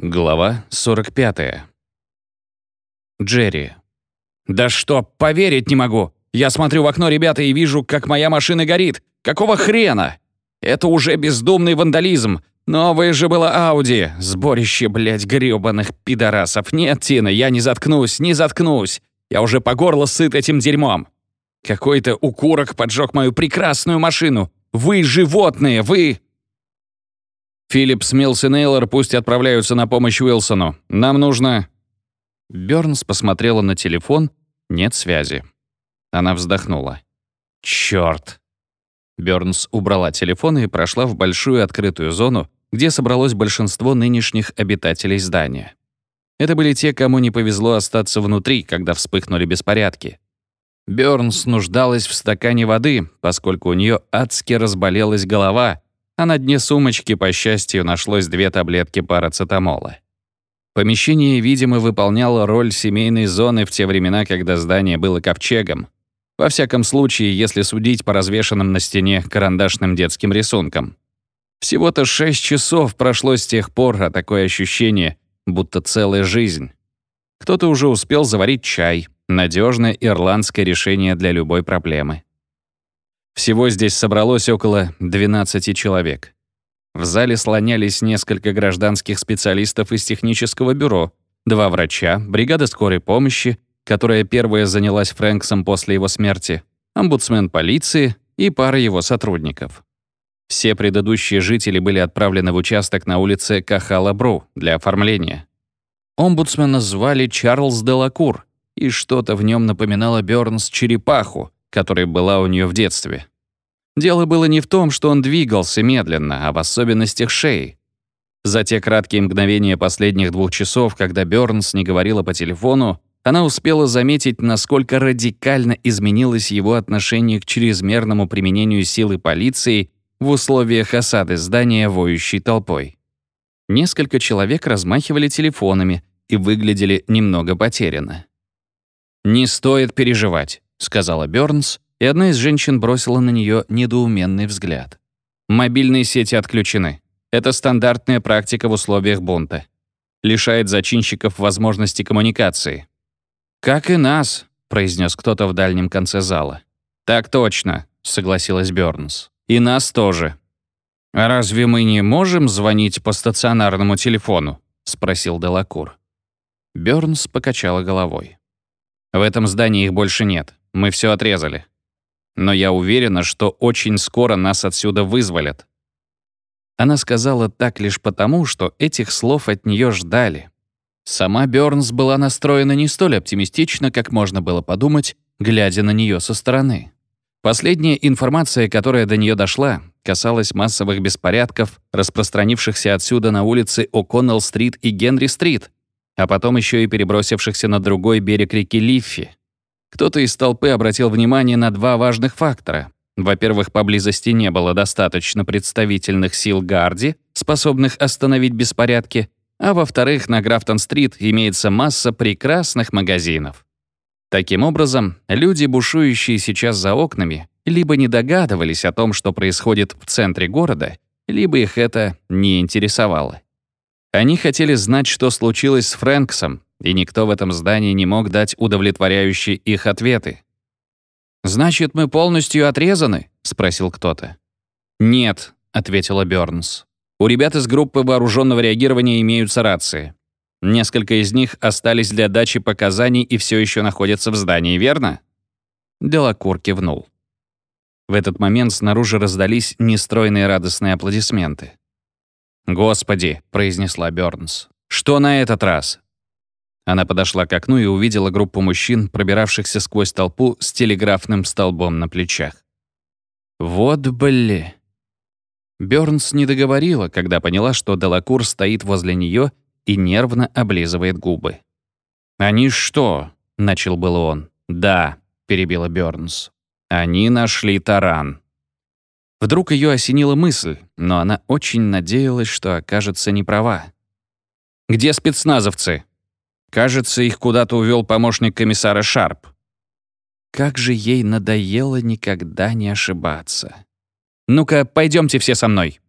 Глава 45. Джерри. «Да что, поверить не могу! Я смотрю в окно, ребята, и вижу, как моя машина горит! Какого хрена? Это уже бездумный вандализм! Новое же было Ауди! Сборище, блядь, грёбаных пидорасов! Нет, Тина, я не заткнусь, не заткнусь! Я уже по горло сыт этим дерьмом! Какой-то укурок поджег мою прекрасную машину! Вы животные, вы...» Филлипс, Милс и Нейлор пусть отправляются на помощь Уилсону. Нам нужно...» Бёрнс посмотрела на телефон. Нет связи. Она вздохнула. «Чёрт!» Бёрнс убрала телефон и прошла в большую открытую зону, где собралось большинство нынешних обитателей здания. Это были те, кому не повезло остаться внутри, когда вспыхнули беспорядки. Бёрнс нуждалась в стакане воды, поскольку у неё адски разболелась голова, а на дне сумочки, по счастью, нашлось две таблетки парацетамола. Помещение, видимо, выполняло роль семейной зоны в те времена, когда здание было ковчегом. Во всяком случае, если судить по развешанным на стене карандашным детским рисункам. Всего-то шесть часов прошло с тех пор, а такое ощущение, будто целая жизнь. Кто-то уже успел заварить чай, надежное ирландское решение для любой проблемы. Всего здесь собралось около 12 человек. В зале слонялись несколько гражданских специалистов из технического бюро, два врача, бригада скорой помощи, которая первая занялась Фрэнксом после его смерти, омбудсмен полиции и пара его сотрудников. Все предыдущие жители были отправлены в участок на улице Кахала-Бру для оформления. Омбудсмена звали Чарльз Делакур, и что-то в нем напоминало Бёрнс черепаху, которая была у нее в детстве. Дело было не в том, что он двигался медленно, а в особенностях шеи. За те краткие мгновения последних двух часов, когда Бёрнс не говорила по телефону, она успела заметить, насколько радикально изменилось его отношение к чрезмерному применению силы полиции в условиях осады здания воющей толпой. Несколько человек размахивали телефонами и выглядели немного потерянно. «Не стоит переживать», — сказала Бёрнс, и одна из женщин бросила на нее недоуменный взгляд. «Мобильные сети отключены. Это стандартная практика в условиях бунта. Лишает зачинщиков возможности коммуникации». «Как и нас», — произнес кто-то в дальнем конце зала. «Так точно», — согласилась Бёрнс. «И нас тоже». «А разве мы не можем звонить по стационарному телефону?» — спросил Делакур. Бёрнс покачала головой. В этом здании их больше нет. Мы все отрезали. Но я уверена, что очень скоро нас отсюда вызволят. Она сказала так лишь потому, что этих слов от нее ждали. Сама Бёрнс была настроена не столь оптимистично, как можно было подумать, глядя на нее со стороны. Последняя информация, которая до нее дошла, касалась массовых беспорядков, распространившихся отсюда на улицы О'Коннелл-стрит и Генри-стрит, а потом еще и перебросившихся на другой берег реки Лиффи. Кто-то из толпы обратил внимание на два важных фактора. Во-первых, поблизости не было достаточно представительных сил Гарди, способных остановить беспорядки, а во-вторых, на Графтон-стрит имеется масса прекрасных магазинов. Таким образом, люди, бушующие сейчас за окнами, либо не догадывались о том, что происходит в центре города, либо их это не интересовало. Они хотели знать, что случилось с Фрэнксом, и никто в этом здании не мог дать удовлетворяющие их ответы. «Значит, мы полностью отрезаны?» — спросил кто-то. «Нет», — ответила Бёрнс. «У ребят из группы вооруженного реагирования имеются рации. Несколько из них остались для дачи показаний и все еще находятся в здании, верно?» Делакур кивнул. В этот момент снаружи раздались нестройные радостные аплодисменты. «Господи», — произнесла Бёрнс, — «что на этот раз?» Она подошла к окну и увидела группу мужчин, пробиравшихся сквозь толпу с телеграфным столбом на плечах. «Вот бли...» Бёрнс не договорила, когда поняла, что Делакур стоит возле нее и нервно облизывает губы. «Они что?» — начал было он. «Да», — перебила Бёрнс. «Они нашли таран». Вдруг ее осенила мысль, но она очень надеялась, что окажется неправа. «Где спецназовцы?» «Кажется, их куда-то увел помощник комиссара Шарп». Как же ей надоело никогда не ошибаться. «Ну-ка, пойдемте все со мной»,